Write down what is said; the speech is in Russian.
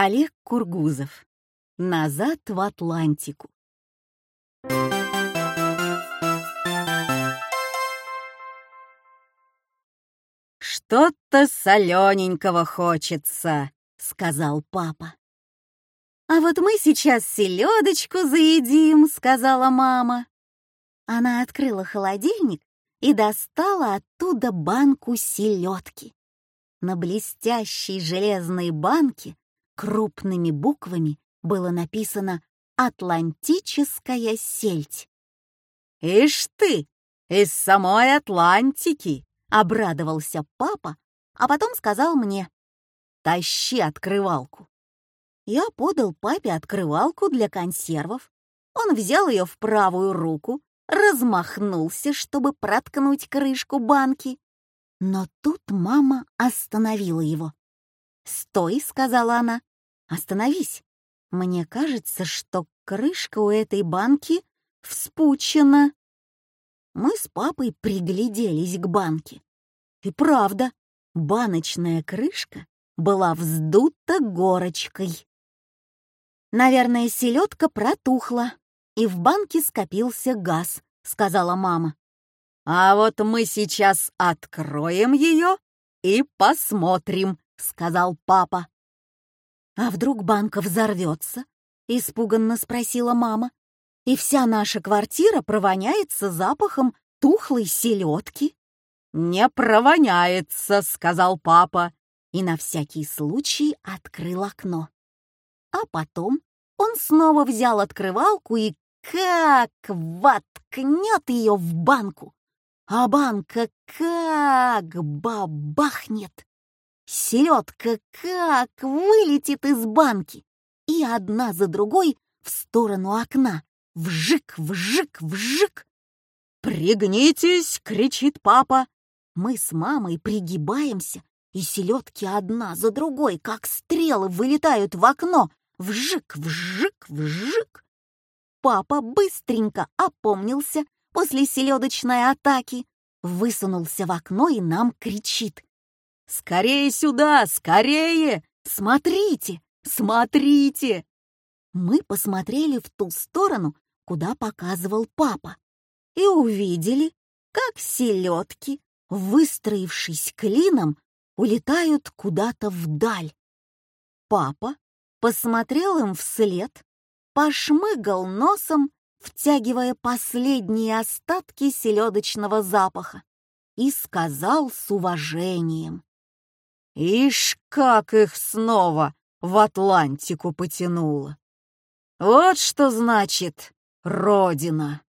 Олег Кургузов. Назад в Атлантику. «Что-то солененького хочется», — сказал папа. «А вот мы сейчас селедочку заедим», — сказала мама. Она открыла холодильник и достала оттуда банку селедки. На блестящей железной банке крупными буквами было написано «Атлантическая сельдь». «Ишь ты, из самой Атлантики!» — обрадовался папа, а потом сказал мне «Тащи открывалку». Я подал папе открывалку для консервов. Он взял ее в правую руку, размахнулся, чтобы проткнуть крышку банки. Но тут мама остановила его. «Стой», — сказала она, — «остановись. Мне кажется, что крышка у этой банки вспучена». Мы с папой пригляделись к банке. И правда, баночная крышка была вздута горочкой. Наверное, селедка протухла, и в банке скопился газ, сказала мама. А вот мы сейчас откроем ее и посмотрим, сказал папа. А вдруг банка взорвется? Испуганно спросила мама. И вся наша квартира провоняется запахом тухлой селедки. «Не провоняется», — сказал папа, и на всякий случай открыл окно. А потом он снова взял открывалку и как воткнет ее в банку. А банка как бабахнет. Селедка как вылетит из банки. И одна за другой в сторону окна. Вжик, вжик, вжик. «Пригнитесь!» — кричит папа. Мы с мамой пригибаемся, и селедки одна за другой, как стрелы, вылетают в окно. Вжик, вжик, вжик. Папа быстренько опомнился после селедочной атаки, высунулся в окно и нам кричит. «Скорее сюда, скорее! Смотрите, смотрите!» Мы посмотрели в ту сторону, куда показывал папа, и увидели, как селедки, выстроившись клином, улетают куда-то вдаль. Папа посмотрел им вслед, пошмыгал носом, втягивая последние остатки селедочного запаха, и сказал с уважением. «Ишь, как их снова в Атлантику потянуло! Вот что значит Родина!»